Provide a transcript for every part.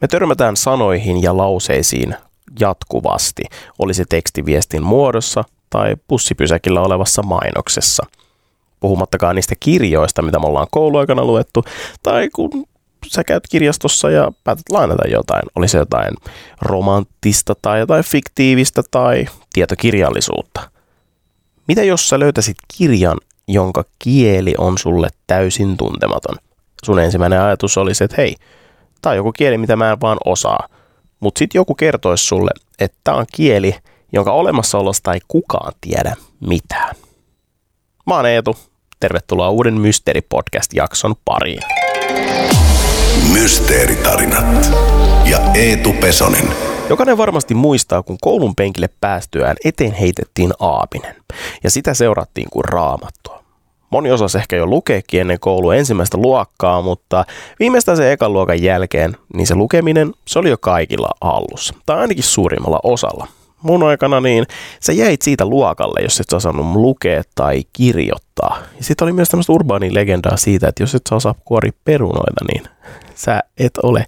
Me törmätään sanoihin ja lauseisiin jatkuvasti, oli se tekstiviestin muodossa tai pussipysäkillä olevassa mainoksessa. Puhumattakaan niistä kirjoista, mitä me ollaan kouluaikana luettu, tai kun sä käyt kirjastossa ja päätät lainata jotain. Oli se jotain romanttista tai jotain fiktiivistä tai tietokirjallisuutta. Mitä jos sä löytäisit kirjan, jonka kieli on sulle täysin tuntematon? Sun ensimmäinen ajatus oli se, että hei, tää on joku kieli, mitä mä en vaan osaa. Mutta sitten joku kertoisi sulle, että tämä on kieli, jonka olemassaolosta ei kukaan tiedä mitään. Mä oon Eetu. Tervetuloa uuden Mysteeri-podcast-jakson pariin. Mysteeritarinat ja Eetu Pesonen. Jokainen varmasti muistaa, kun koulun penkille päästyään eteen heitettiin aapinen, ja sitä seurattiin kuin raamattua. Moni osasi ehkä jo lukeekin ennen koulua ensimmäistä luokkaa, mutta viimeistään sen ekan luokan jälkeen, niin se lukeminen, se oli jo kaikilla hallussa, tai ainakin suurimmalla osalla. Mun aikana niin sä jäit siitä luokalle, jos et sä osannut lukea tai kirjoittaa. Ja sitten oli myös tämmöistä urbaania legendaa siitä, että jos et sä osaa kuori perunoita, niin sä et ole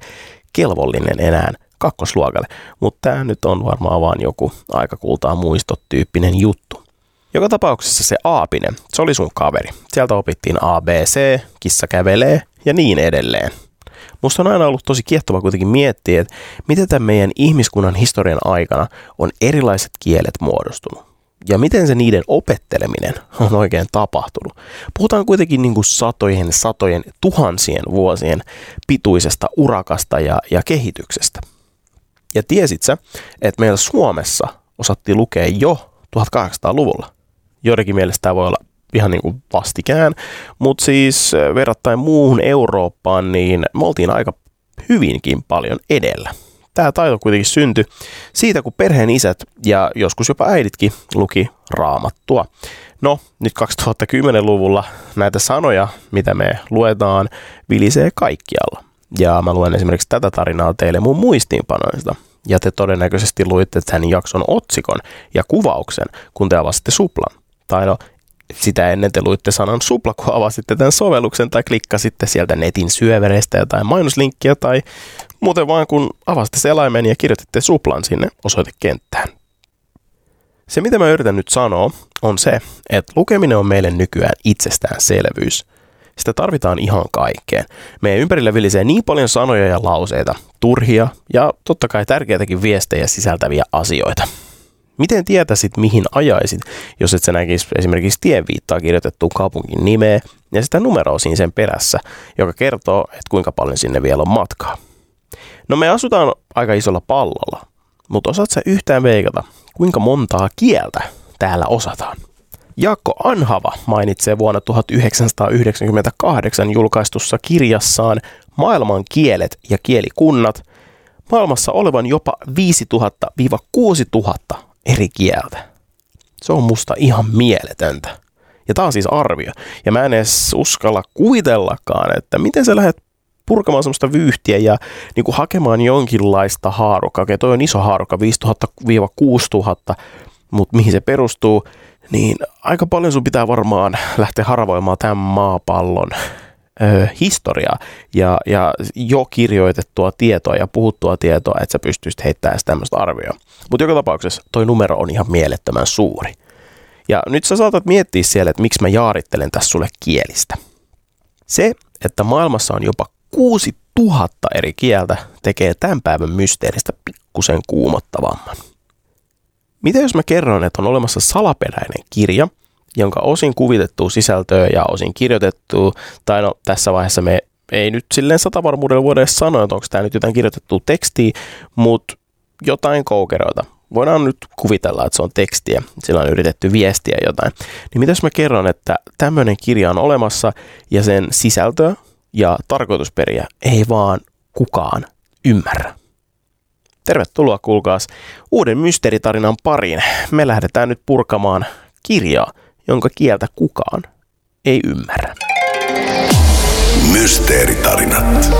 kelvollinen enää kakkosluokalle. Mutta tämä nyt on varmaan vaan joku aikakultaa muistotyyppinen juttu. Joka tapauksessa se Aapinen, se oli sun kaveri. Sieltä opittiin ABC, kissa kävelee ja niin edelleen. Musta on aina ollut tosi kiehtova kuitenkin miettiä, että miten tämän meidän ihmiskunnan historian aikana on erilaiset kielet muodostunut. Ja miten se niiden opetteleminen on oikein tapahtunut. Puhutaan kuitenkin niin kuin satojen, satojen, tuhansien vuosien pituisesta urakasta ja, ja kehityksestä. Ja tiesit sä, että meillä Suomessa osattiin lukea jo 1800-luvulla? Joidenkin mielestä tämä voi olla ihan niin kuin vastikään, mutta siis verrattain muuhun Eurooppaan, niin me oltiin aika hyvinkin paljon edellä. Tämä taito kuitenkin syntyi siitä, kun perheen isät ja joskus jopa äiditkin luki raamattua. No, nyt 2010-luvulla näitä sanoja, mitä me luetaan, vilisee kaikkialla. Ja mä luen esimerkiksi tätä tarinaa teille mun muistiinpanoista. Ja te todennäköisesti luitte tämän jakson otsikon ja kuvauksen, kun te avasitte suplan. Tai no, sitä ennen te luitte sanan supla, kun avasitte tämän sovelluksen tai klikkasitte sieltä netin syövereistä jotain mainoslinkkiä tai muuten vaan kun avasitte selaimen ja kirjoititte suplan sinne osoitekenttään. Se mitä mä yritän nyt sanoa on se, että lukeminen on meille nykyään itsestäänselvyys. Sitä tarvitaan ihan kaikkeen. Meidän ympärillä vilisee niin paljon sanoja ja lauseita, turhia ja totta kai tärkeitäkin viestejä sisältäviä asioita. Miten tietäisit, mihin ajaisit, jos et sä näkisi esimerkiksi tienviittaa kirjoitettua kaupungin nimeä ja sitä numeroa siinä sen perässä, joka kertoo, että kuinka paljon sinne vielä on matkaa. No me asutaan aika isolla pallolla, mutta osaat sä yhtään veikata, kuinka montaa kieltä täällä osataan? Jaakko Anhava mainitsee vuonna 1998 julkaistussa kirjassaan Maailman kielet ja kielikunnat maailmassa olevan jopa 5000-6000 eri kieltä. Se on musta ihan mieletöntä. Ja tää on siis arvio. Ja mä en edes uskalla kuvitellakaan, että miten sä lähdet purkamaan semmoista vyyhtiä ja niin kuin hakemaan jonkinlaista haarukkaa. Okei, toi on iso haarukka, 5000-6000, mutta mihin se perustuu, niin aika paljon sun pitää varmaan lähteä haravoimaan tämän maapallon ö, historiaa ja, ja jo kirjoitettua tietoa ja puhuttua tietoa, että sä pystyisit heittämään tämmöistä arvioa. Mutta joka tapauksessa toi numero on ihan mielettömän suuri. Ja nyt sä saatat miettiä siellä, että miksi mä jaarittelen tässä sulle kielistä. Se, että maailmassa on jopa 6000 eri kieltä, tekee tämän päivän mysteeristä pikkusen kuumottavamman. Mitä jos mä kerron, että on olemassa salaperäinen kirja, jonka osin kuvitettu sisältöä ja osin kirjoitettu, tai no tässä vaiheessa me ei nyt silleen satavarmuudella voida edes sanoa, että onko tämä nyt jotain kirjoitettu tekstiä, mutta jotain koukeroita. Voidaan nyt kuvitella, että se on tekstiä, sillä on yritetty viestiä jotain. Niin mitä jos mä kerron, että tämmöinen kirja on olemassa ja sen sisältö ja tarkoitusperiä ei vaan kukaan ymmärrä. Tervetuloa kuulkaas uuden mysteeritarinan pariin. Me lähdetään nyt purkamaan kirjaa, jonka kieltä kukaan ei ymmärrä. Mysteeritarinat.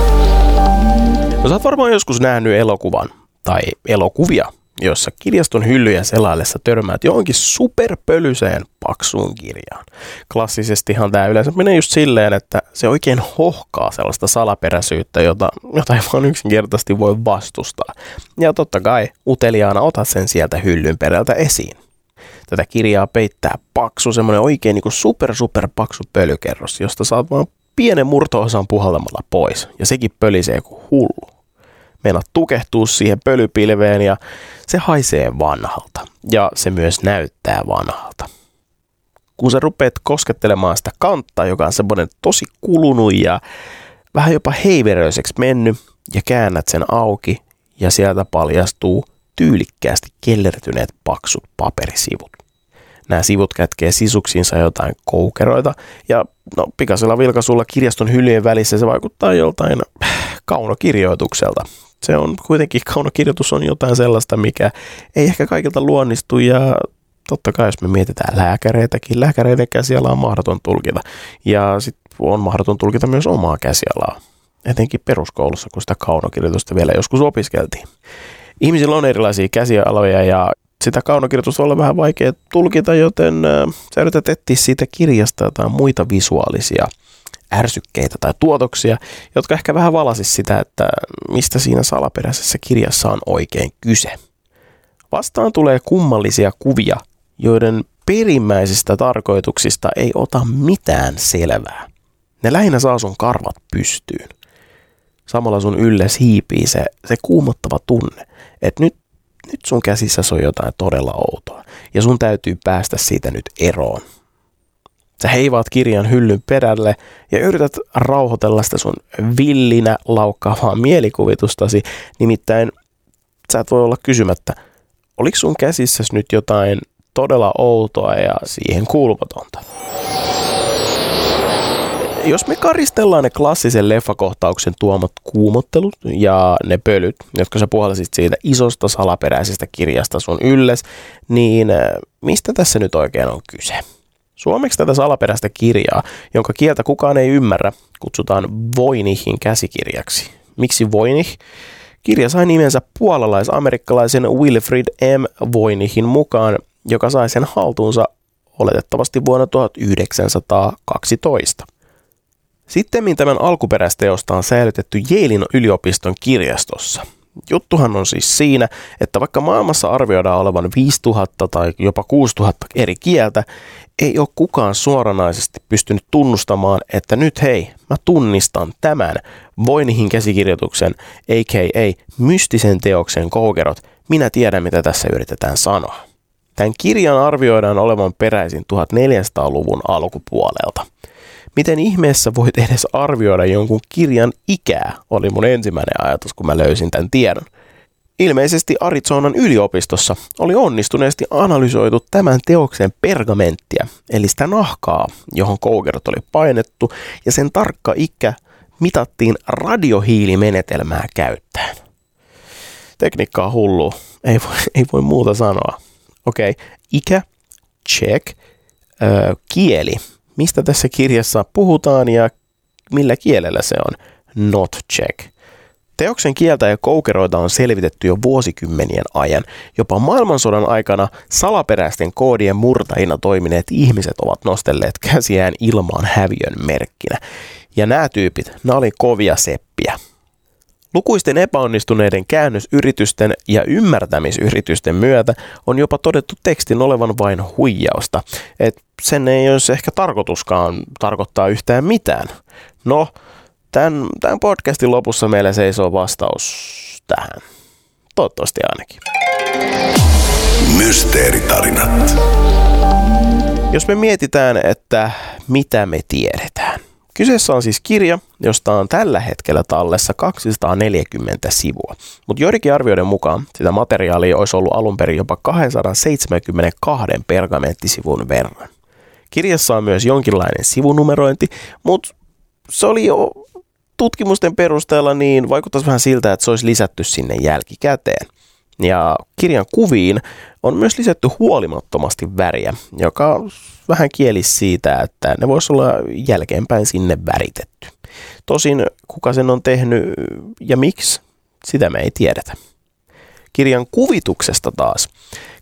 No sä oot varmaan joskus nähnyt elokuvan tai elokuvia, jossa kirjaston hyllyjä selaillessa törmäät johonkin superpölyseen paksuun kirjaan. Klassisestihan tämä yleensä menee just silleen, että se oikein hohkaa sellaista salaperäisyyttä, jota, jota ei vaan yksinkertaisesti voi vastustaa. Ja totta kai uteliaana otat sen sieltä hyllyn perältä esiin. Tätä kirjaa peittää paksu, semmoinen oikein niin kuin super super paksu pölykerros, josta saat vaan pienen murto-osan puhaltamalla pois. Ja sekin pölisee kuin hullu. Meinaat tukehtuu siihen pölypilveen ja se haisee vanhalta. Ja se myös näyttää vanhalta. Kun sä rupeat koskettelemaan sitä kantta, joka on semmoinen tosi kulunut ja vähän jopa heiveröiseksi mennyt, ja käännät sen auki, ja sieltä paljastuu tyylikkäästi kellertyneet paksut paperisivut. Nämä sivut kätkee sisuksiinsa jotain koukeroita, ja no, pikaisella vilkaisulla kirjaston hyllyjen välissä se vaikuttaa joltain kaunokirjoitukselta. Se on kuitenkin, kaunokirjoitus on jotain sellaista, mikä ei ehkä kaikilta luonnistu, ja totta kai jos me mietitään lääkäreitäkin, lääkäreiden käsialaa on mahdoton tulkita. Ja sitten on mahdoton tulkita myös omaa käsialaa, etenkin peruskoulussa, kun sitä kaunokirjoitusta vielä joskus opiskeltiin. Ihmisillä on erilaisia käsialoja ja sitä kaunokirjoitusta olla vähän vaikea tulkita, joten sä yrität etsiä siitä kirjasta jotain muita visuaalisia ärsykkeitä tai tuotoksia, jotka ehkä vähän valasis sitä, että mistä siinä salaperäisessä kirjassa on oikein kyse. Vastaan tulee kummallisia kuvia, joiden perimmäisistä tarkoituksista ei ota mitään selvää. Ne lähinnä saa sun karvat pystyyn. Samalla sun ylles hiipii se, se kuumottava tunne, että nyt, nyt sun käsissä on jotain todella outoa. Ja sun täytyy päästä siitä nyt eroon. Sä heivaat kirjan hyllyn perälle ja yrität rauhoitella sitä sun villinä laukkaavaa mielikuvitustasi. Nimittäin sä et voi olla kysymättä, oliko sun käsissäsi nyt jotain todella outoa ja siihen kuulumatonta. Jos me karistellaan ne klassisen leffakohtauksen tuomat kuumottelut ja ne pölyt, jotka sä puhalsit siitä isosta salaperäisestä kirjasta sun ylles, niin äh, mistä tässä nyt oikein on kyse? Suomeksi tätä salaperäistä kirjaa, jonka kieltä kukaan ei ymmärrä, kutsutaan Voinihin käsikirjaksi. Miksi Voinih? Kirja sai nimensä puolalais-amerikkalaisen Wilfrid M. Voinihin mukaan joka sai sen haltuunsa oletettavasti vuonna 1912. Sitten tämän alkuperäisteosta on säilytetty Jeelin yliopiston kirjastossa. Juttuhan on siis siinä, että vaikka maailmassa arvioidaan olevan 5000 tai jopa 6000 eri kieltä, ei ole kukaan suoranaisesti pystynyt tunnustamaan, että nyt hei, mä tunnistan tämän Voinihin käsikirjoituksen, a.k.a. mystisen teoksen koukerot, minä tiedän mitä tässä yritetään sanoa. Tämän kirjan arvioidaan olevan peräisin 1400-luvun alkupuolelta. Miten ihmeessä voit edes arvioida jonkun kirjan ikää, oli mun ensimmäinen ajatus, kun mä löysin tämän tiedon. Ilmeisesti Arizonan yliopistossa oli onnistuneesti analysoitu tämän teoksen pergamenttia, eli sitä nahkaa, johon koukerot oli painettu, ja sen tarkka ikä mitattiin radiohiilimenetelmää käyttäen. Tekniikka on hullu, ei voi, ei voi muuta sanoa. Okei, okay. ikä, check, öö, kieli. Mistä tässä kirjassa puhutaan ja millä kielellä se on? Not check. Teoksen kieltä ja koukeroita on selvitetty jo vuosikymmenien ajan. Jopa maailmansodan aikana salaperäisten koodien murtajina toimineet ihmiset ovat nostelleet käsiään ilmaan häviön merkkinä. Ja nämä tyypit, nämä oli kovia seppiä. Lukuisten epäonnistuneiden käännösyritysten ja ymmärtämisyritysten myötä on jopa todettu tekstin olevan vain huijausta. Et sen ei olisi ehkä tarkoituskaan tarkoittaa yhtään mitään. No, tämän, tämän podcastin lopussa meillä seisoo vastaus tähän. Toivottavasti ainakin. Mysteeritarinat. Jos me mietitään, että mitä me tiedetään. Kyseessä on siis kirja, josta on tällä hetkellä tallessa 240 sivua, mutta joidenkin arvioiden mukaan sitä materiaalia olisi ollut alun perin jopa 272 pergamenttisivun verran. Kirjassa on myös jonkinlainen sivunumerointi, mutta se oli jo tutkimusten perusteella niin vaikuttaisi vähän siltä, että se olisi lisätty sinne jälkikäteen. Ja kirjan kuviin on myös lisätty huolimattomasti väriä, joka vähän kieli siitä, että ne voisi olla jälkeenpäin sinne väritetty. Tosin kuka sen on tehnyt ja miksi, sitä me ei tiedetä. Kirjan kuvituksesta taas.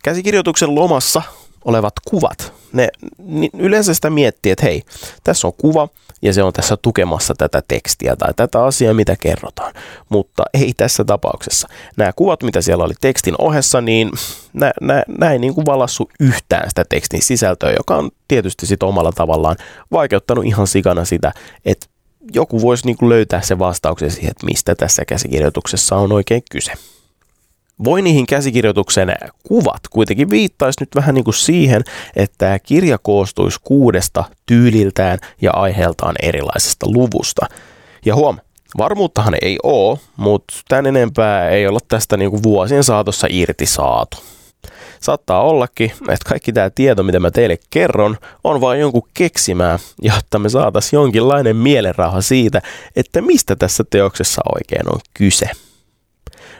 Käsikirjoituksen lomassa olevat kuvat, ne, ne yleensä sitä miettii, että hei, tässä on kuva ja se on tässä tukemassa tätä tekstiä tai tätä asiaa, mitä kerrotaan. Mutta ei tässä tapauksessa. Nämä kuvat, mitä siellä oli tekstin ohessa, niin nämä, nämä ei niin kuin valassu yhtään sitä tekstin sisältöä, joka on tietysti sitten omalla tavallaan vaikeuttanut ihan sikana sitä, että joku voisi niin kuin löytää se vastauksen siihen, että mistä tässä käsikirjoituksessa on oikein kyse. Niihin käsikirjoituksen kuvat kuitenkin viittaisi nyt vähän niin kuin siihen, että kirja koostuisi kuudesta tyyliltään ja aiheeltaan erilaisesta luvusta. Ja huom, varmuuttahan ei ole, mutta tämän enempää ei olla tästä niin kuin vuosien saatossa irti saatu. Saattaa ollakin, että kaikki tämä tieto, mitä mä teille kerron, on vain jonkun keksimää, jotta me saataisiin jonkinlainen mielenrauha siitä, että mistä tässä teoksessa oikein on kyse.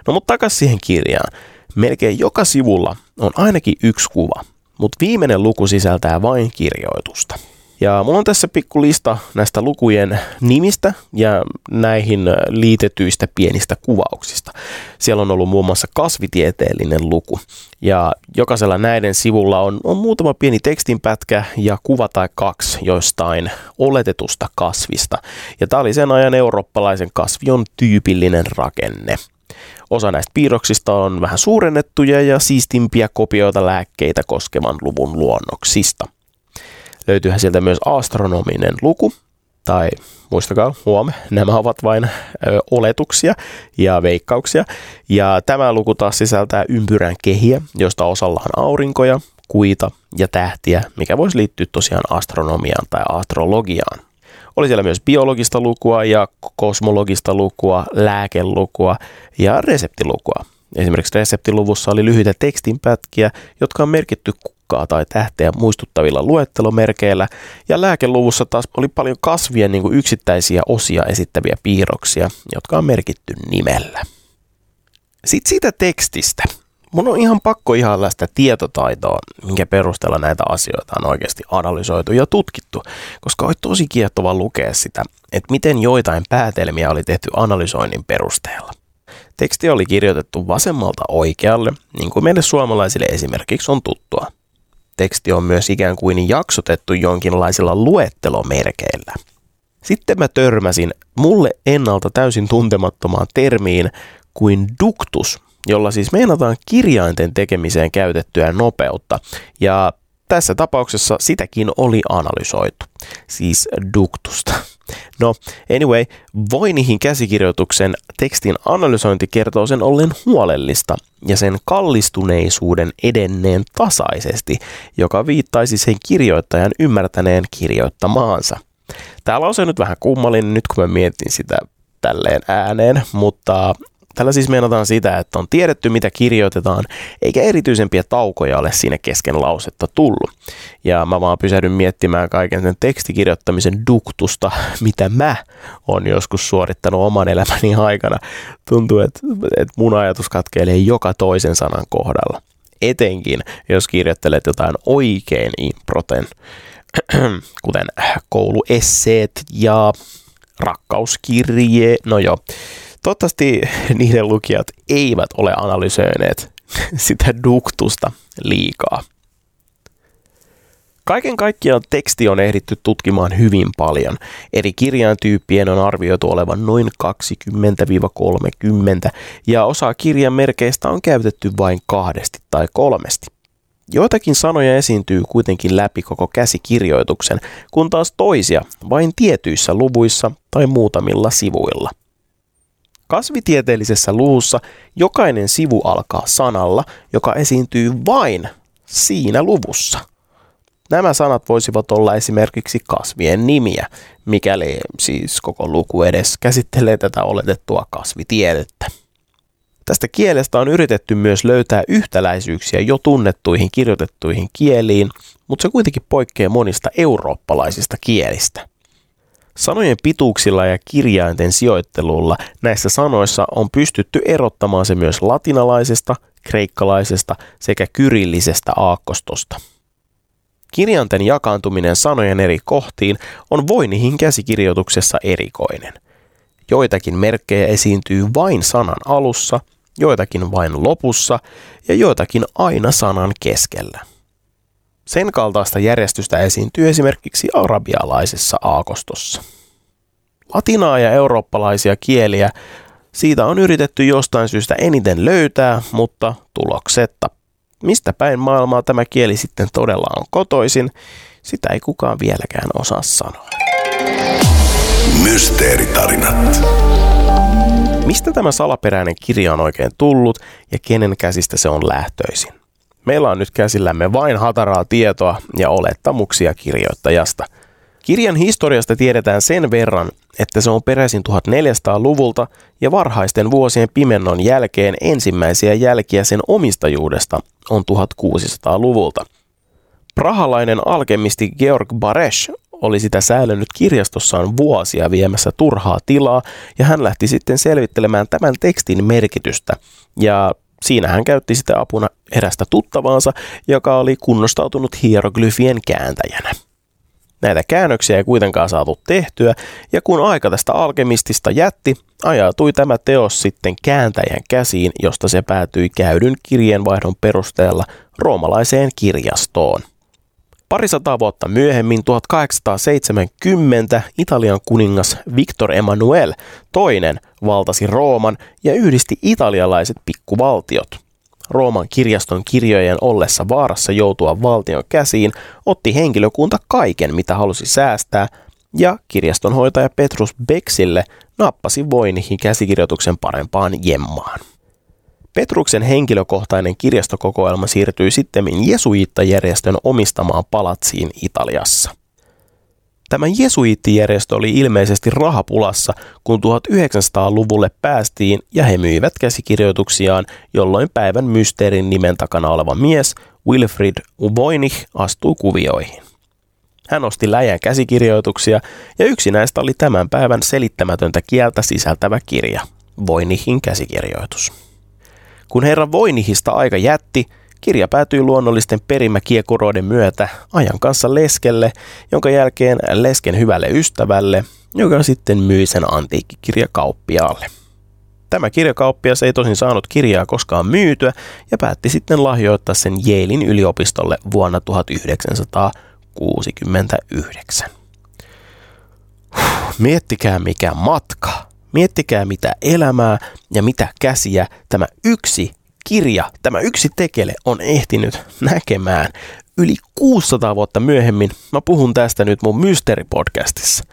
No mutta takas siihen kirjaan. Melkein joka sivulla on ainakin yksi kuva, mutta viimeinen luku sisältää vain kirjoitusta. Ja mulla on tässä pikku lista näistä lukujen nimistä ja näihin liitetyistä pienistä kuvauksista. Siellä on ollut muun muassa kasvitieteellinen luku. Ja jokaisella näiden sivulla on, on muutama pieni tekstinpätkä ja kuva tai kaksi jostain oletetusta kasvista. Ja tämä oli sen ajan eurooppalaisen kasvion tyypillinen rakenne. Osa näistä piirroksista on vähän suurennettuja ja siistimpiä kopioita lääkkeitä koskevan luvun luonnoksista – löytyyhän sieltä myös astronominen luku, tai muistakaa, huom, nämä ovat vain ö, oletuksia ja veikkauksia. Ja tämä luku taas sisältää ympyrän kehiä, josta osalla on aurinkoja, kuita ja tähtiä, mikä voisi liittyä tosiaan astronomiaan tai astrologiaan. Oli siellä myös biologista lukua ja kosmologista lukua, lääkelukua ja reseptilukua. Esimerkiksi reseptiluvussa oli lyhyitä tekstinpätkiä, jotka on merkitty kukkaa tai tähteä muistuttavilla luettelomerkeillä, ja lääkeluvussa taas oli paljon kasvien niin kuin yksittäisiä osia esittäviä piirroksia, jotka on merkitty nimellä. Sitten siitä tekstistä. Mun on ihan pakko ihailla sitä tietotaitoa, minkä perusteella näitä asioita on oikeasti analysoitu ja tutkittu, koska oli tosi kiehtova lukea sitä, että miten joitain päätelmiä oli tehty analysoinnin perusteella. Teksti oli kirjoitettu vasemmalta oikealle, niin kuin meille suomalaisille esimerkiksi on tuttua. Teksti on myös ikään kuin jaksotettu jonkinlaisilla luettelomerkeillä. Sitten mä törmäsin mulle ennalta täysin tuntemattomaan termiin kuin duktus, jolla siis meinataan kirjainten tekemiseen käytettyä nopeutta. Ja tässä tapauksessa sitäkin oli analysoitu, siis duktusta. No, anyway, Voinihin käsikirjoituksen tekstin analysointi kertoo sen ollen huolellista ja sen kallistuneisuuden edenneen tasaisesti, joka viittaisi sen kirjoittajan ymmärtäneen kirjoittamaansa. Täällä on se nyt vähän kummallinen nyt kun mä mietin sitä tälleen ääneen, mutta Tällä siis meinataan sitä, että on tiedetty mitä kirjoitetaan, eikä erityisempiä taukoja ole siinä kesken lausetta tullut. Ja mä vaan pysähdyn miettimään kaiken sen tekstikirjoittamisen duktusta, mitä mä oon joskus suorittanut oman elämäni aikana. Tuntuu, että, että mun ajatus katkeilee joka toisen sanan kohdalla. Etenkin, jos kirjoittelet jotain oikein improten, kuten kouluesseet ja rakkauskirje, no joo, Toivottavasti niiden lukijat eivät ole analysoineet sitä duktusta liikaa. Kaiken kaikkiaan teksti on ehditty tutkimaan hyvin paljon. Eri kirjaintyyppien on arvioitu olevan noin 20-30 ja osa kirjan merkeistä on käytetty vain kahdesti tai kolmesti. Joitakin sanoja esiintyy kuitenkin läpi koko käsikirjoituksen, kun taas toisia vain tietyissä luvuissa tai muutamilla sivuilla. Kasvitieteellisessä luvussa jokainen sivu alkaa sanalla, joka esiintyy vain siinä luvussa. Nämä sanat voisivat olla esimerkiksi kasvien nimiä, mikäli siis koko luku edes käsittelee tätä oletettua kasvitiedettä. Tästä kielestä on yritetty myös löytää yhtäläisyyksiä jo tunnettuihin kirjoitettuihin kieliin, mutta se kuitenkin poikkeaa monista eurooppalaisista kielistä. Sanojen pituuksilla ja kirjainten sijoittelulla näissä sanoissa on pystytty erottamaan se myös latinalaisesta, kreikkalaisesta sekä kyrillisestä aakkostosta. Kirjainten jakaantuminen sanojen eri kohtiin on Voinihin käsikirjoituksessa erikoinen. Joitakin merkkejä esiintyy vain sanan alussa joitakin vain lopussa ja joitakin aina sanan keskellä. Sen kaltaista järjestystä esiintyy esimerkiksi arabialaisessa aakostossa. Latinaa ja eurooppalaisia kieliä siitä on yritetty jostain syystä eniten löytää, mutta tuloksetta. Mistä päin maailmaa tämä kieli sitten todella on kotoisin, sitä ei kukaan vieläkään osaa sanoa. Mysteeritarinat. Mistä tämä salaperäinen kirja on oikein tullut ja kenen käsistä se on lähtöisin? Meillä on nyt käsillämme vain hataraa tietoa ja olettamuksia kirjoittajasta. Kirjan historiasta tiedetään sen verran, että se on peräisin 1400-luvulta ja varhaisten vuosien pimennon jälkeen ensimmäisiä jälkiä sen omistajuudesta on 1600-luvulta. Prahalainen alkemisti Georg Baresh oli sitä säilönyt kirjastossaan vuosia viemässä turhaa tilaa ja hän lähti sitten selvittelemään tämän tekstin merkitystä ja Siinä hän käytti sitten apuna erästä tuttavaansa, joka oli kunnostautunut hieroglyfien kääntäjänä. Näitä käännöksiä ei kuitenkaan saatu tehtyä, ja kun aika tästä alkemistista jätti, ajautui tämä teos sitten kääntäjän käsiin, josta se päätyi käydyn kirjeenvaihdon perusteella roomalaiseen kirjastoon. Parisataa vuotta myöhemmin 1870 Italian kuningas Victor Emmanuel II valtasi Rooman ja yhdisti italialaiset pikkuvaltiot. Rooman kirjaston kirjojen ollessa vaarassa joutua valtion käsiin, otti henkilökunta kaiken, mitä halusi säästää, ja kirjastonhoitaja Petrus Bexille nappasi Voinihin käsikirjoituksen parempaan jemmaan. Petruksen henkilökohtainen kirjastokokoelma siirtyi sitten jesuittajärjestön omistamaan palatsiin Italiassa. Tämä jesuittijärjestö oli ilmeisesti rahapulassa, kun 1900-luvulle päästiin ja he myivät käsikirjoituksiaan, jolloin päivän mysteerin nimen takana oleva mies Wilfrid Uboinich astuu kuvioihin. Hän osti läjän käsikirjoituksia ja yksi näistä oli tämän päivän selittämätöntä kieltä sisältävä kirja, Voinichin käsikirjoitus. Kun herra Voinihista aika jätti, kirja päätyi luonnollisten perimäkiekuroiden myötä ajan kanssa leskelle, jonka jälkeen lesken hyvälle ystävälle, joka sitten myi sen antiikkikirjakauppiaalle. Tämä kirjakauppias ei tosin saanut kirjaa koskaan myytyä ja päätti sitten lahjoittaa sen Jeelin yliopistolle vuonna 1969. Miettikää mikä matka. Miettikää mitä elämää ja mitä käsiä tämä yksi kirja, tämä yksi tekele on ehtinyt näkemään yli 600 vuotta myöhemmin. Mä puhun tästä nyt mun Mysteeri-podcastissa.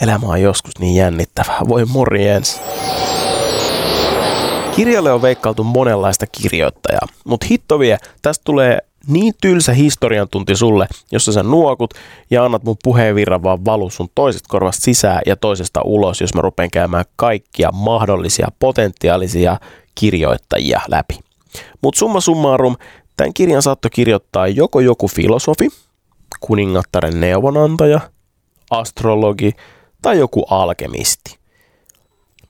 Elämä on joskus niin jännittävää. Voi morjens. Kirjalle on veikkailtu monenlaista kirjoittajaa, mutta hitto vie, tästä tulee niin tylsä historian tunti sulle, jossa sä nuokut ja annat mun puheenvirran vaan valu sun toisesta korvasta sisään ja toisesta ulos, jos mä rupean käymään kaikkia mahdollisia potentiaalisia kirjoittajia läpi. Mutta summa summarum, tämän kirjan saattoi kirjoittaa joko joku filosofi, kuningattaren neuvonantaja, astrologi tai joku alkemisti.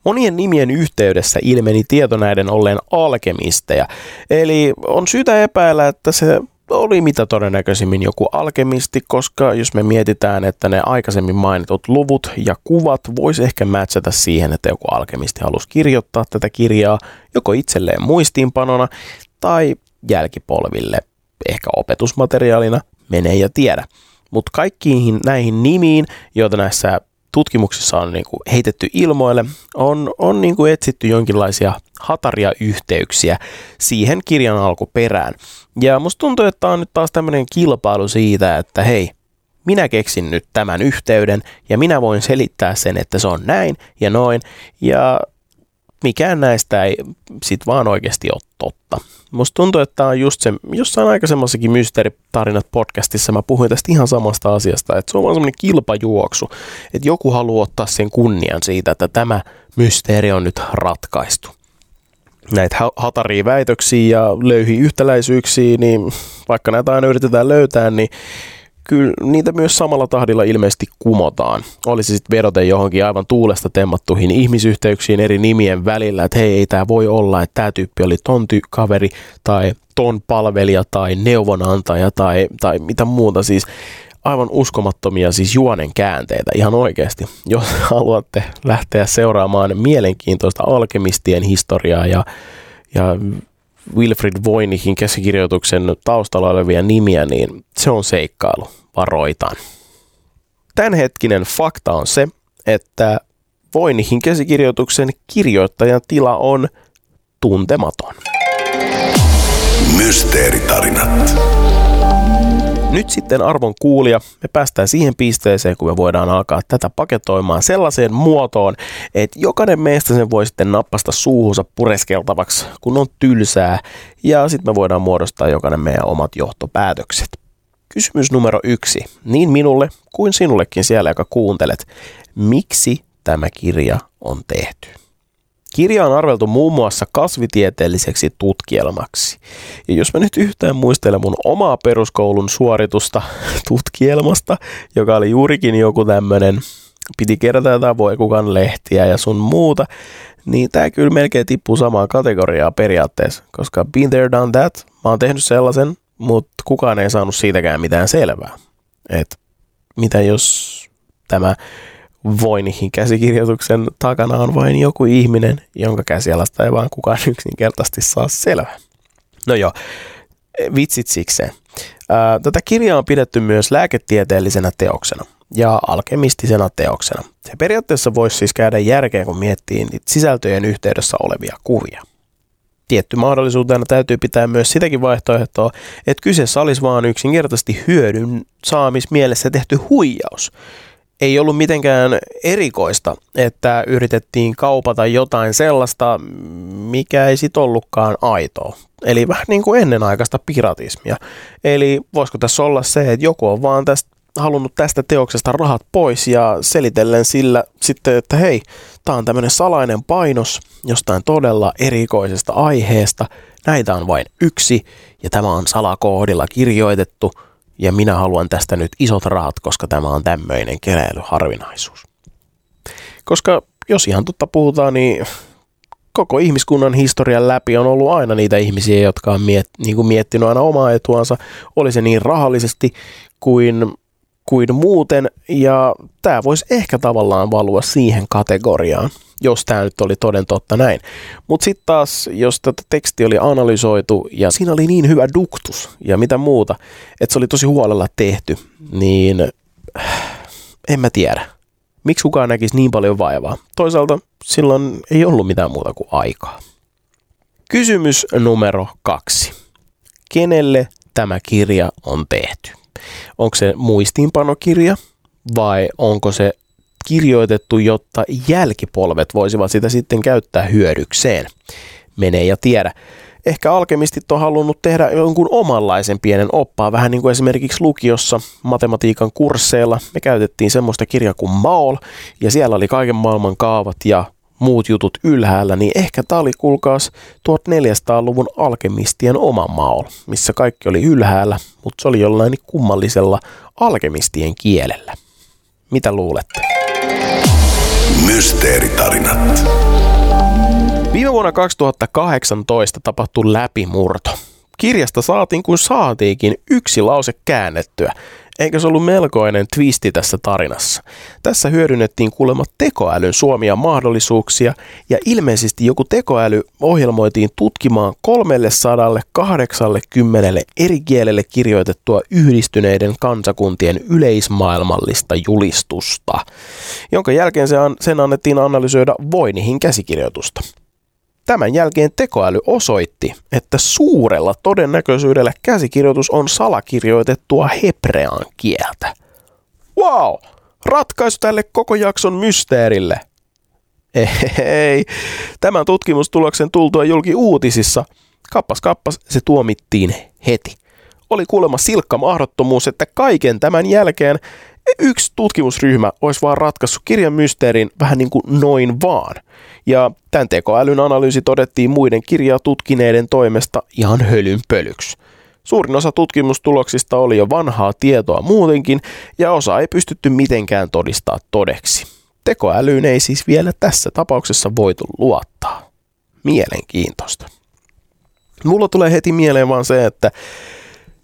Monien nimien yhteydessä ilmeni tieto näiden olleen alkemisteja, eli on syytä epäillä, että se oli mitä todennäköisimmin joku alkemisti, koska jos me mietitään, että ne aikaisemmin mainitut luvut ja kuvat voisi ehkä matchata siihen, että joku alkemisti halusi kirjoittaa tätä kirjaa joko itselleen muistiinpanona tai jälkipolville ehkä opetusmateriaalina, menee ja tiedä. Mutta kaikkiin näihin nimiin, joita näissä tutkimuksissa on niin kuin heitetty ilmoille, on, on niin kuin etsitty jonkinlaisia hataria yhteyksiä siihen kirjan alkuperään. Ja musta tuntuu, että on nyt taas tämmöinen kilpailu siitä, että hei, minä keksin nyt tämän yhteyden ja minä voin selittää sen, että se on näin ja noin. Ja mikään näistä ei sit vaan oikeasti ole totta. Musta tuntuu, että tämä on just se, jossain aikaisemmassakin Mysteeritarinat podcastissa mä puhuin tästä ihan samasta asiasta, että se on vaan semmoinen kilpajuoksu, että joku haluaa ottaa sen kunnian siitä, että tämä mysteeri on nyt ratkaistu. Näitä hataria väitöksiä ja löyhiä yhtäläisyyksiä, niin vaikka näitä aina yritetään löytää, niin kyllä niitä myös samalla tahdilla ilmeisesti kumotaan. Olisi sitten vedoten johonkin aivan tuulesta temmattuihin ihmisyhteyksiin eri nimien välillä, että hei, ei tämä voi olla, että tämä tyyppi oli ton ty- kaveri tai ton palvelija tai neuvonantaja tai, tai mitä muuta. Siis aivan uskomattomia siis juonen käänteitä ihan oikeasti. Jos haluatte lähteä seuraamaan mielenkiintoista alkemistien historiaa ja ja Wilfrid Voinihin käsikirjoituksen taustalla olevia nimiä, niin se on seikkailu, varoitan. Tämänhetkinen fakta on se, että Voinihin käsikirjoituksen kirjoittajan tila on tuntematon. Mysteeritarinat. Nyt sitten arvon kuulija, me päästään siihen pisteeseen, kun me voidaan alkaa tätä paketoimaan sellaiseen muotoon, että jokainen meistä sen voi sitten nappasta suuhunsa pureskeltavaksi, kun on tylsää, ja sitten me voidaan muodostaa jokainen meidän omat johtopäätökset. Kysymys numero yksi, niin minulle kuin sinullekin siellä, joka kuuntelet. Miksi tämä kirja on tehty? Kirja on arveltu muun muassa kasvitieteelliseksi tutkielmaksi. Ja jos mä nyt yhtään muistelen mun omaa peruskoulun suoritusta tutkielmasta, joka oli juurikin joku tämmönen, piti kerätä jotain voikukan lehtiä ja sun muuta, niin tää kyllä melkein tippuu samaan kategoriaa periaatteessa, koska been there, done that, mä oon tehnyt sellaisen, mutta kukaan ei saanut siitäkään mitään selvää. Et mitä jos tämä Voinihin käsikirjoituksen takana on vain joku ihminen, jonka käsialasta ei vaan kukaan yksinkertaisesti saa selvää. No joo, vitsit sikseen. Tätä kirjaa on pidetty myös lääketieteellisenä teoksena ja alkemistisena teoksena. Se periaatteessa voisi siis käydä järkeen, kun miettii sisältöjen yhteydessä olevia kuvia. Tietty mahdollisuutena täytyy pitää myös sitäkin vaihtoehtoa, että kyseessä olisi vain yksinkertaisesti hyödyn saamismielessä tehty huijaus, ei ollut mitenkään erikoista, että yritettiin kaupata jotain sellaista, mikä ei sit ollutkaan aitoa. Eli vähän niin kuin ennenaikaista piratismia. Eli voisiko tässä olla se, että joku on vaan tästä halunnut tästä teoksesta rahat pois ja selitellen sillä sitten, että hei, tämä on tämmöinen salainen painos jostain todella erikoisesta aiheesta. Näitä on vain yksi ja tämä on salakoodilla kirjoitettu – ja minä haluan tästä nyt isot rahat, koska tämä on tämmöinen keräilyharvinaisuus. Koska jos ihan totta puhutaan, niin koko ihmiskunnan historian läpi on ollut aina niitä ihmisiä, jotka on miet, niin kuin miettinyt aina omaa etuansa, oli se niin rahallisesti kuin, kuin muuten, ja tämä voisi ehkä tavallaan valua siihen kategoriaan jos tämä nyt oli toden totta näin. Mutta sitten taas, jos tätä teksti oli analysoitu ja siinä oli niin hyvä duktus ja mitä muuta, että se oli tosi huolella tehty, niin en mä tiedä. Miksi kukaan näkisi niin paljon vaivaa? Toisaalta silloin ei ollut mitään muuta kuin aikaa. Kysymys numero kaksi. Kenelle tämä kirja on tehty? Onko se muistiinpanokirja vai onko se kirjoitettu, jotta jälkipolvet voisivat sitä sitten käyttää hyödykseen. Menee ja tiedä. Ehkä alkemistit on halunnut tehdä jonkun omanlaisen pienen oppaa, vähän niin kuin esimerkiksi lukiossa matematiikan kursseilla. Me käytettiin semmoista kirjaa kuin Maol, ja siellä oli kaiken maailman kaavat ja muut jutut ylhäällä, niin ehkä tämä oli, kuulkaas, 1400-luvun alkemistien oma Maol, missä kaikki oli ylhäällä, mutta se oli jollain kummallisella alkemistien kielellä. Mitä luulette? Mysteeritarinat. Viime vuonna 2018 tapahtui läpimurto. Kirjasta saatiin kuin saatiinkin yksi lause käännettyä, Eikö se ollut melkoinen twisti tässä tarinassa? Tässä hyödynnettiin kuulemma tekoälyn suomia mahdollisuuksia ja ilmeisesti joku tekoäly ohjelmoitiin tutkimaan 380 eri kielelle kirjoitettua yhdistyneiden kansakuntien yleismaailmallista julistusta, jonka jälkeen sen annettiin analysoida Voinihin käsikirjoitusta. Tämän jälkeen tekoäly osoitti, että suurella todennäköisyydellä käsikirjoitus on salakirjoitettua hebrean kieltä. Wow! Ratkaisu tälle koko jakson mysteerille. Ei, tämän tutkimustuloksen tultua julki uutisissa, kappas kappas se tuomittiin heti. Oli kuulemma silkka mahdottomuus, että kaiken tämän jälkeen yksi tutkimusryhmä olisi vaan ratkaissut kirjan mysteerin vähän niin kuin noin vaan. Ja tämän tekoälyn analyysi todettiin muiden kirjaa tutkineiden toimesta ihan hölynpölyksi. Suurin osa tutkimustuloksista oli jo vanhaa tietoa muutenkin, ja osa ei pystytty mitenkään todistaa todeksi. Tekoälyyn ei siis vielä tässä tapauksessa voitu luottaa. Mielenkiintoista. Mulla tulee heti mieleen vaan se, että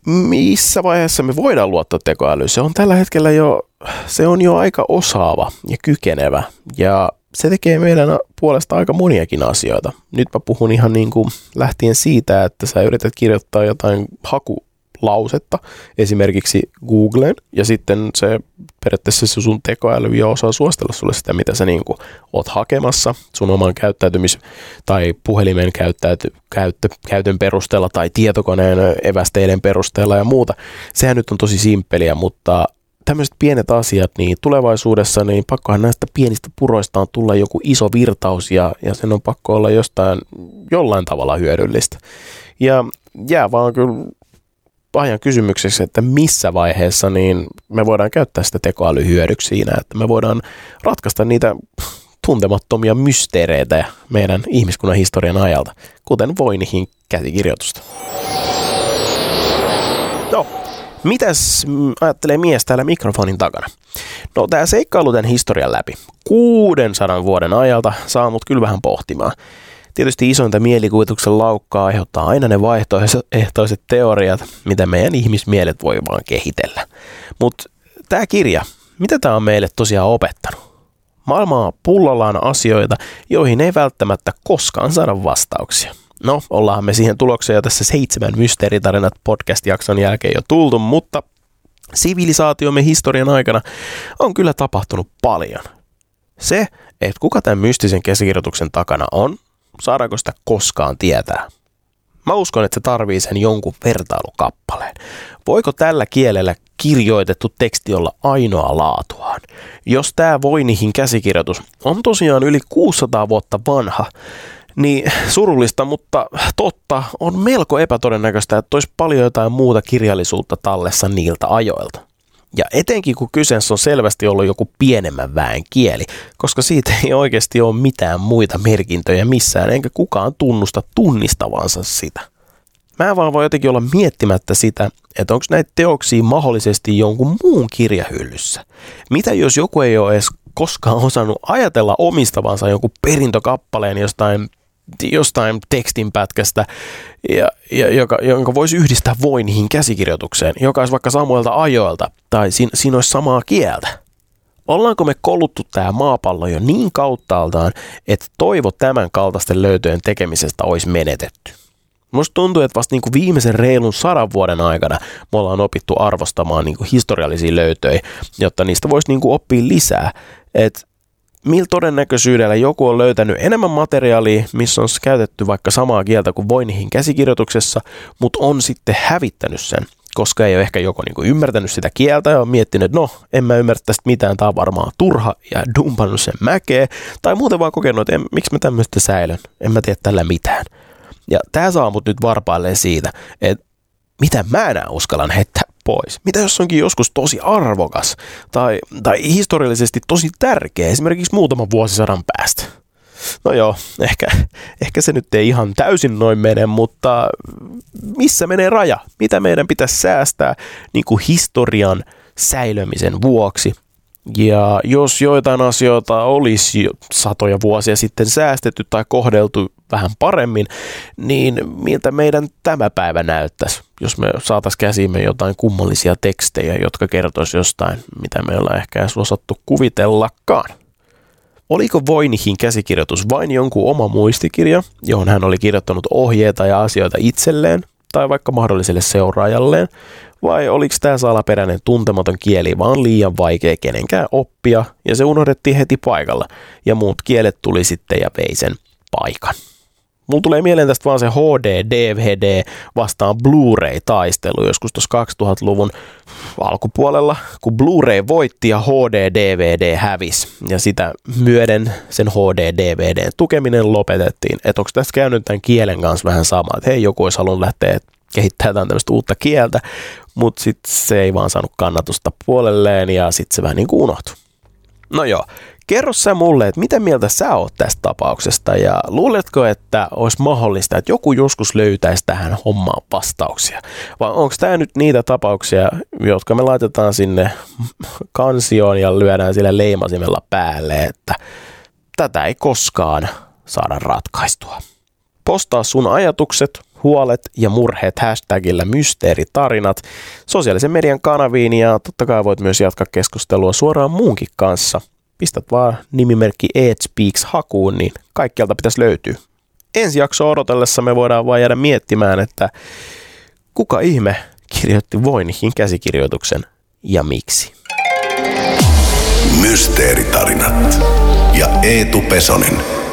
missä vaiheessa me voidaan luottaa tekoälyyn. Se on tällä hetkellä jo, se on jo aika osaava ja kykenevä. Ja se tekee meidän puolesta aika moniakin asioita. Nyt mä puhun ihan niin kuin lähtien siitä, että sä yrität kirjoittaa jotain hakulausetta esimerkiksi Googleen ja sitten se periaatteessa se sun tekoäly jo osaa suostella sulle sitä, mitä sä niin kuin oot hakemassa sun oman käyttäytymis- tai puhelimen käyttäyty- käyttö, käytön perusteella tai tietokoneen evästeiden perusteella ja muuta. Sehän nyt on tosi simppeliä, mutta tämmöiset pienet asiat, niin tulevaisuudessa niin pakkohan näistä pienistä puroistaan tulla joku iso virtaus ja, ja sen on pakko olla jostain jollain tavalla hyödyllistä. Ja jää vaan kyllä ajan kysymykseksi, että missä vaiheessa niin me voidaan käyttää sitä tekoäly hyödyksi siinä, että me voidaan ratkaista niitä tuntemattomia mysteereitä meidän ihmiskunnan historian ajalta, kuten Voinihin käsikirjoitusta. No, Mitäs ajattelee mies täällä mikrofonin takana? No tämä seikkailu tämän historian läpi 600 vuoden ajalta saa mut kyllä vähän pohtimaan. Tietysti isointa mielikuvituksen laukkaa aiheuttaa aina ne vaihtoehtoiset teoriat, mitä meidän ihmismielet voi vaan kehitellä. Mutta tämä kirja, mitä tämä on meille tosiaan opettanut? Maailmaa pullollaan asioita, joihin ei välttämättä koskaan saada vastauksia. No, ollaan me siihen tulokseen jo tässä seitsemän mysteeritarinat podcast-jakson jälkeen jo tultu, mutta sivilisaatiomme historian aikana on kyllä tapahtunut paljon. Se, että kuka tämän mystisen käsikirjoituksen takana on, saadaanko sitä koskaan tietää. Mä uskon, että se tarvii sen jonkun vertailukappaleen. Voiko tällä kielellä kirjoitettu teksti olla ainoa laatuaan? Jos tämä Voinihin käsikirjoitus on tosiaan yli 600 vuotta vanha, niin surullista, mutta totta, on melko epätodennäköistä, että olisi paljon jotain muuta kirjallisuutta tallessa niiltä ajoilta. Ja etenkin kun kyseessä on selvästi ollut joku pienemmän väen kieli, koska siitä ei oikeasti ole mitään muita merkintöjä missään, enkä kukaan tunnusta tunnistavansa sitä. Mä vaan voi jotenkin olla miettimättä sitä, että onko näitä teoksia mahdollisesti jonkun muun kirjahyllyssä. Mitä jos joku ei ole edes koskaan osannut ajatella omistavansa jonkun perintökappaleen jostain jostain tekstinpätkästä, ja, ja, joka, jonka voisi yhdistää voinihin käsikirjoitukseen, joka olisi vaikka samoilta ajoilta, tai siinä, siinä olisi samaa kieltä. Ollaanko me koluttu tämä maapallo jo niin kauttaaltaan, että toivo tämän kaltaisten löytöjen tekemisestä olisi menetetty? Musta tuntuu, että vasta niinku viimeisen reilun sadan vuoden aikana me ollaan opittu arvostamaan niinku historiallisia löytöjä, jotta niistä voisi niinku oppia lisää. Et millä todennäköisyydellä joku on löytänyt enemmän materiaalia, missä on käytetty vaikka samaa kieltä kuin Voinihin käsikirjoituksessa, mutta on sitten hävittänyt sen, koska ei ole ehkä joko niinku ymmärtänyt sitä kieltä ja on miettinyt, että no, en mä ymmärrä tästä mitään, tämä on varmaan turha ja dumpannut sen mäkeä, tai muuten vaan kokenut, että en, miksi mä tämmöistä säilön, en mä tiedä tällä mitään. Ja tämä saa mut nyt varpailleen siitä, että mitä mä enää uskallan heittää pois? Mitä jos onkin joskus tosi arvokas tai, tai historiallisesti tosi tärkeä, esimerkiksi muutaman vuosisadan päästä? No joo, ehkä, ehkä se nyt ei ihan täysin noin mene, mutta missä menee raja? Mitä meidän pitäisi säästää niin kuin historian säilömisen vuoksi ja jos joitain asioita olisi satoja vuosia sitten säästetty tai kohdeltu vähän paremmin, niin miltä meidän tämä päivä näyttäisi, jos me saataisiin käsimme jotain kummallisia tekstejä, jotka kertoisi jostain, mitä me ollaan ehkä edes osattu kuvitellakaan. Oliko Voinihin käsikirjoitus vain jonkun oma muistikirja, johon hän oli kirjoittanut ohjeita ja asioita itselleen, tai vaikka mahdolliselle seuraajalleen, vai oliko tämä salaperäinen tuntematon kieli vaan liian vaikea kenenkään oppia ja se unohdettiin heti paikalla ja muut kielet tuli sitten ja vei sen paikan. Mulla tulee mieleen tästä vaan se HD, DVD vastaan Blu-ray-taistelu joskus tuossa 2000-luvun alkupuolella, kun Blu-ray voitti ja HD, DVD hävisi. Ja sitä myöden sen HD, DVD tukeminen lopetettiin. Että onko tässä käynyt tämän kielen kanssa vähän sama, että hei, joku olisi halunnut lähteä kehittää jotain tämmöistä uutta kieltä, mutta sitten se ei vaan saanut kannatusta puolelleen ja sitten se vähän niin kuin unohtui. No joo, kerro sä mulle, että mitä mieltä sä oot tästä tapauksesta ja luuletko, että olisi mahdollista, että joku joskus löytäisi tähän hommaan vastauksia? Vai onko tämä nyt niitä tapauksia, jotka me laitetaan sinne kansioon ja lyödään sille leimasimella päälle, että tätä ei koskaan saada ratkaistua? Postaa sun ajatukset, huolet ja murheet hashtagillä mysteeritarinat sosiaalisen median kanaviin ja totta kai voit myös jatkaa keskustelua suoraan muunkin kanssa. Pistät vaan nimimerkki Ed Speaks hakuun, niin kaikkialta pitäisi löytyä. Ensi jakso odotellessa me voidaan vaan jäädä miettimään, että kuka ihme kirjoitti Voinihin käsikirjoituksen ja miksi. Mysteeritarinat ja Eetu Pesonen.